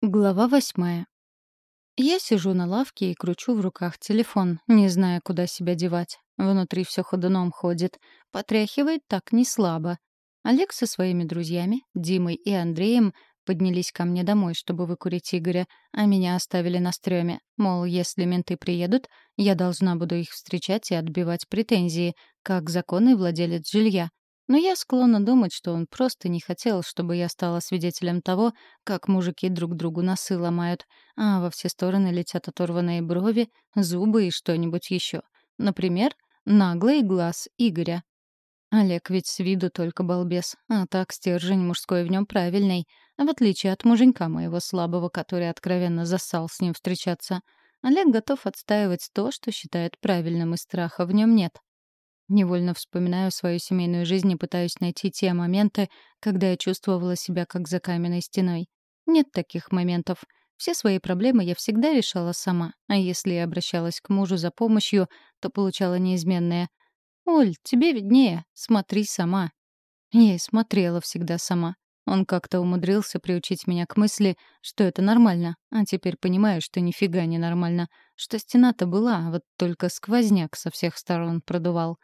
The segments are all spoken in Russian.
Глава восьмая. Я сижу на лавке и кручу в руках телефон, не зная, куда себя девать. Внутри все ходуном ходит. Потряхивает так не слабо. Олег со своими друзьями, Димой и Андреем, поднялись ко мне домой, чтобы выкурить Игоря, а меня оставили на стреме. Мол, если менты приедут, я должна буду их встречать и отбивать претензии, как законный владелец жилья. Но я склонна думать, что он просто не хотел, чтобы я стала свидетелем того, как мужики друг другу носы ломают, а во все стороны летят оторванные брови, зубы и что-нибудь еще. Например, наглый глаз Игоря. Олег ведь с виду только балбес, а так стержень мужской в нем правильный, в отличие от муженька моего слабого, который откровенно зассал с ним встречаться. Олег готов отстаивать то, что считает правильным, и страха в нем нет. Невольно вспоминаю свою семейную жизнь и пытаюсь найти те моменты, когда я чувствовала себя как за каменной стеной. Нет таких моментов. Все свои проблемы я всегда решала сама, а если я обращалась к мужу за помощью, то получала неизменное «Оль, тебе виднее, смотри сама». Я и смотрела всегда сама. Он как-то умудрился приучить меня к мысли, что это нормально, а теперь понимаю, что нифига не нормально, что стена-то была, вот только сквозняк со всех сторон продувал.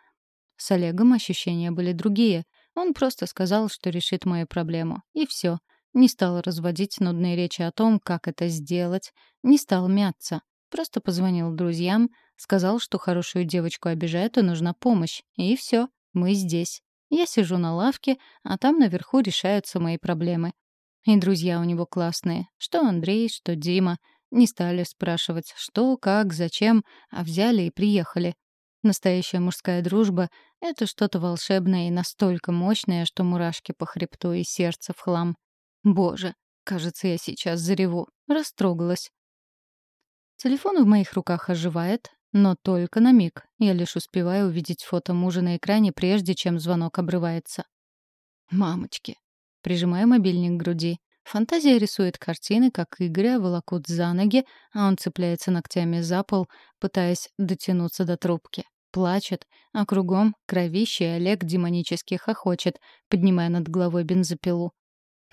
С Олегом ощущения были другие. Он просто сказал, что решит мою проблему. И все. Не стал разводить нудные речи о том, как это сделать. Не стал мяться. Просто позвонил друзьям, сказал, что хорошую девочку обижает и нужна помощь. И все. Мы здесь. Я сижу на лавке, а там наверху решаются мои проблемы. И друзья у него классные. Что Андрей, что Дима. Не стали спрашивать, что, как, зачем, а взяли и приехали. Настоящая мужская дружба — это что-то волшебное и настолько мощное, что мурашки по хребту и сердце в хлам. Боже, кажется, я сейчас зареву. Растрогалась. Телефон в моих руках оживает, но только на миг. Я лишь успеваю увидеть фото мужа на экране, прежде чем звонок обрывается. «Мамочки!» Прижимаю мобильник к груди. Фантазия рисует картины, как Игоря волокут за ноги, а он цепляется ногтями за пол, пытаясь дотянуться до трубки плачет, а кругом кровище Олег демонически хохочет, поднимая над головой бензопилу.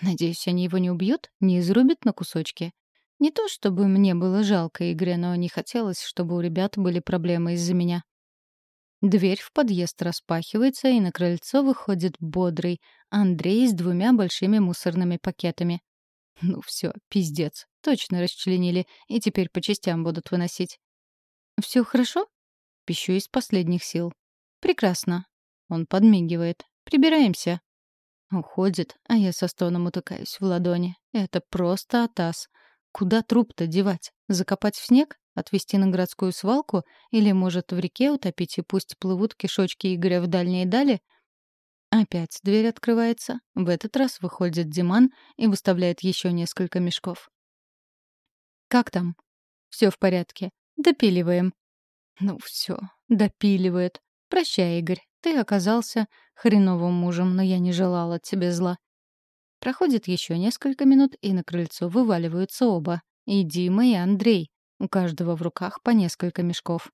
Надеюсь, они его не убьют, не изрубят на кусочки. Не то чтобы мне было жалко Игоря, но не хотелось, чтобы у ребят были проблемы из-за меня. Дверь в подъезд распахивается, и на крыльцо выходит бодрый Андрей с двумя большими мусорными пакетами. Ну все, пиздец, точно расчленили, и теперь по частям будут выносить. «Все хорошо?» Пищу из последних сил. «Прекрасно». Он подмигивает. «Прибираемся». Уходит, а я со стоном утыкаюсь в ладони. Это просто атас. Куда труп-то девать? Закопать в снег? Отвезти на городскую свалку? Или, может, в реке утопить и пусть плывут кишочки Игоря в дальние дали? Опять дверь открывается. В этот раз выходит Диман и выставляет еще несколько мешков. «Как там?» «Все в порядке. Допиливаем», ну все, допиливает. Прощай, Игорь, ты оказался хреновым мужем, но я не желала тебе зла. Проходит еще несколько минут, и на крыльцо вываливаются оба. И Дима, и Андрей. У каждого в руках по несколько мешков.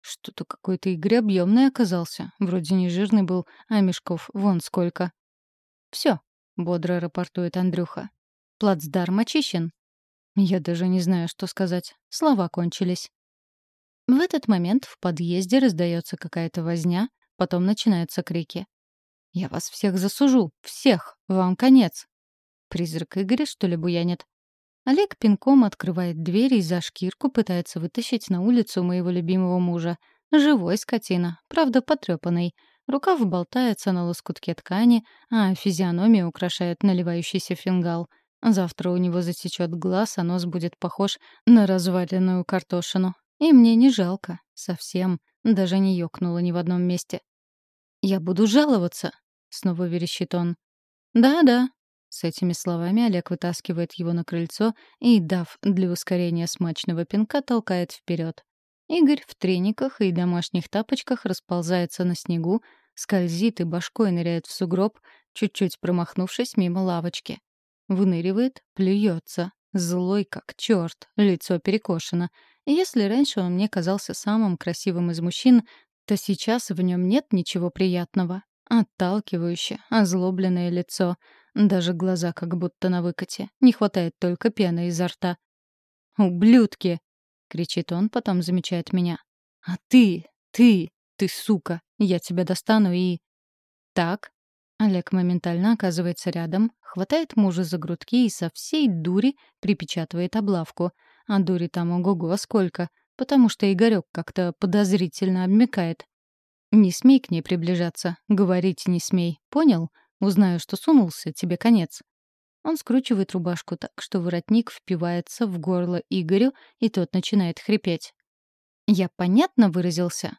Что-то какой-то Игорь объемный оказался. Вроде не жирный был, а мешков вон сколько. Все, бодро рапортует Андрюха. Плацдарм очищен. Я даже не знаю, что сказать. Слова кончились. В этот момент в подъезде раздается какая-то возня, потом начинаются крики. «Я вас всех засужу! Всех! Вам конец!» Призрак Игоря, что ли, буянит? Олег пинком открывает дверь и за шкирку пытается вытащить на улицу моего любимого мужа. Живой скотина, правда, потрепанный. Рукав болтается на лоскутке ткани, а физиономию украшает наливающийся фингал. Завтра у него затечет глаз, а нос будет похож на разваренную картошину. И мне не жалко. Совсем. Даже не ёкнуло ни в одном месте. «Я буду жаловаться», — снова верещит он. «Да-да». С этими словами Олег вытаскивает его на крыльцо и, дав для ускорения смачного пинка, толкает вперед. Игорь в трениках и домашних тапочках расползается на снегу, скользит и башкой ныряет в сугроб, чуть-чуть промахнувшись мимо лавочки. Выныривает, плюется, злой как черт, лицо перекошено — если раньше он мне казался самым красивым из мужчин, то сейчас в нем нет ничего приятного. Отталкивающее, озлобленное лицо, Даже глаза как будто на выкате. Не хватает только пены изо рта. «Ублюдки!» — кричит он, потом замечает меня. «А ты, ты, ты сука! Я тебя достану и...» «Так?» Олег моментально оказывается рядом, хватает мужа за грудки и со всей дури припечатывает облавку. А дури там ого-го сколько, потому что Игорёк как-то подозрительно обмекает. «Не смей к ней приближаться, говорить не смей, понял? Узнаю, что сунулся, тебе конец». Он скручивает рубашку так, что воротник впивается в горло Игорю, и тот начинает хрипеть. «Я понятно выразился?»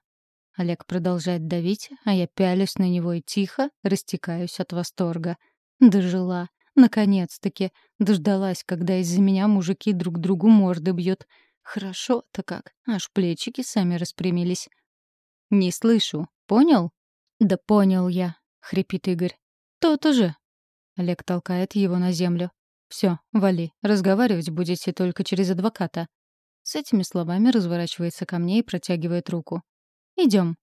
Олег продолжает давить, а я пялюсь на него и тихо растекаюсь от восторга. Дожила. Наконец-таки. Дождалась, когда из-за меня мужики друг другу морды бьют. Хорошо-то как. Аж плечики сами распрямились. «Не слышу. Понял?» «Да понял я», — хрипит Игорь. «То-то же». Олег толкает его на землю. «Все, вали. Разговаривать будете только через адвоката». С этими словами разворачивается ко мне и протягивает руку. Идем.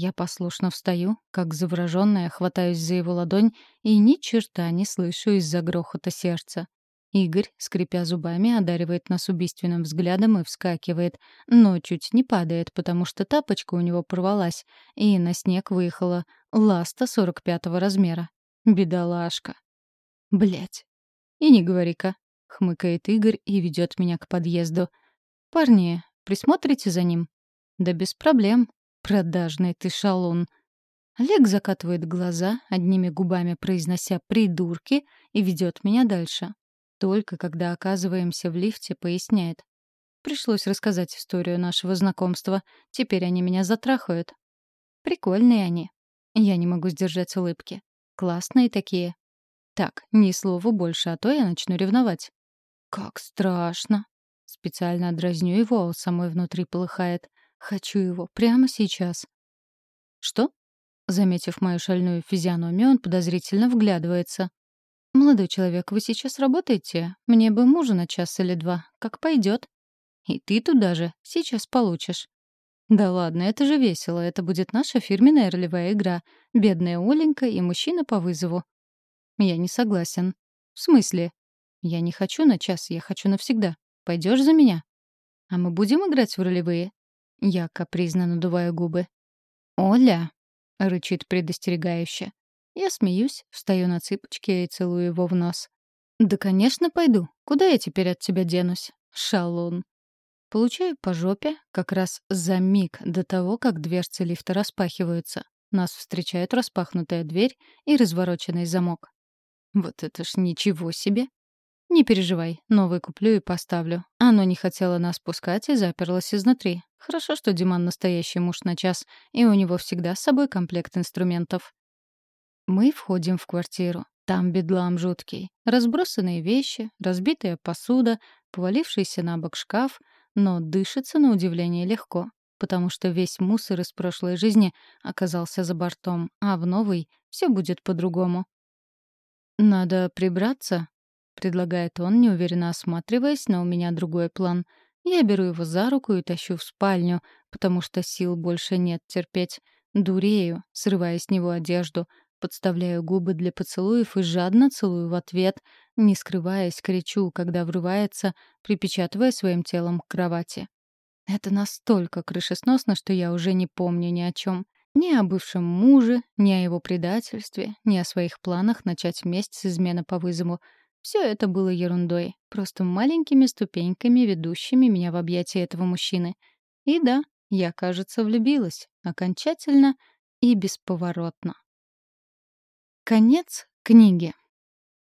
Я послушно встаю, как заворожённая, хватаюсь за его ладонь и ни черта не слышу из-за грохота сердца. Игорь, скрипя зубами, одаривает нас убийственным взглядом и вскакивает, но чуть не падает, потому что тапочка у него порвалась, и на снег выехала ласта 45-го размера. Бедолашка. Блять. И не говори-ка, хмыкает Игорь и ведет меня к подъезду. Парни, присмотрите за ним. Да без проблем. Продажный ты шалун. Олег закатывает глаза, одними губами произнося «придурки» и ведет меня дальше. Только когда оказываемся в лифте, поясняет. Пришлось рассказать историю нашего знакомства. Теперь они меня затрахают. Прикольные они. Я не могу сдержать улыбки. Классные такие. Так, ни слова больше, а то я начну ревновать. Как страшно. Специально дразню его, а самой внутри полыхает. Хочу его прямо сейчас. Что? Заметив мою шальную физиономию, он подозрительно вглядывается. «Молодой человек, вы сейчас работаете? Мне бы мужа на час или два. Как пойдет. И ты туда же. Сейчас получишь». «Да ладно, это же весело. Это будет наша фирменная ролевая игра. Бедная Оленька и мужчина по вызову». «Я не согласен». «В смысле?» «Я не хочу на час, я хочу навсегда. Пойдешь за меня?» «А мы будем играть в ролевые?» Я капризно надуваю губы. «Оля!» — рычит предостерегающе. Я смеюсь, встаю на цыпочки и целую его в нос. «Да, конечно, пойду. Куда я теперь от тебя денусь? Шалун!» Получаю по жопе как раз за миг до того, как дверцы лифта распахиваются. Нас встречает распахнутая дверь и развороченный замок. Вот это ж ничего себе! Не переживай, новый куплю и поставлю. Оно не хотело нас пускать и заперлось изнутри. Хорошо, что Диман настоящий муж на час, и у него всегда с собой комплект инструментов. Мы входим в квартиру. Там бедлам жуткий. Разбросанные вещи, разбитая посуда, повалившийся на бок шкаф, но дышится на удивление легко, потому что весь мусор из прошлой жизни оказался за бортом, а в новой все будет по-другому. «Надо прибраться», — предлагает он, неуверенно осматриваясь, но у меня другой план. Я беру его за руку и тащу в спальню, потому что сил больше нет терпеть. Дурею, срывая с него одежду, Подставляю губы для поцелуев и жадно целую в ответ, не скрываясь, кричу, когда врывается, припечатывая своим телом к кровати. Это настолько крышесносно, что я уже не помню ни о чем. Ни о бывшем муже, ни о его предательстве, ни о своих планах начать месть с измены по вызову. Все это было ерундой, просто маленькими ступеньками, ведущими меня в объятия этого мужчины. И да, я, кажется, влюбилась. Окончательно и бесповоротно. Конец книги.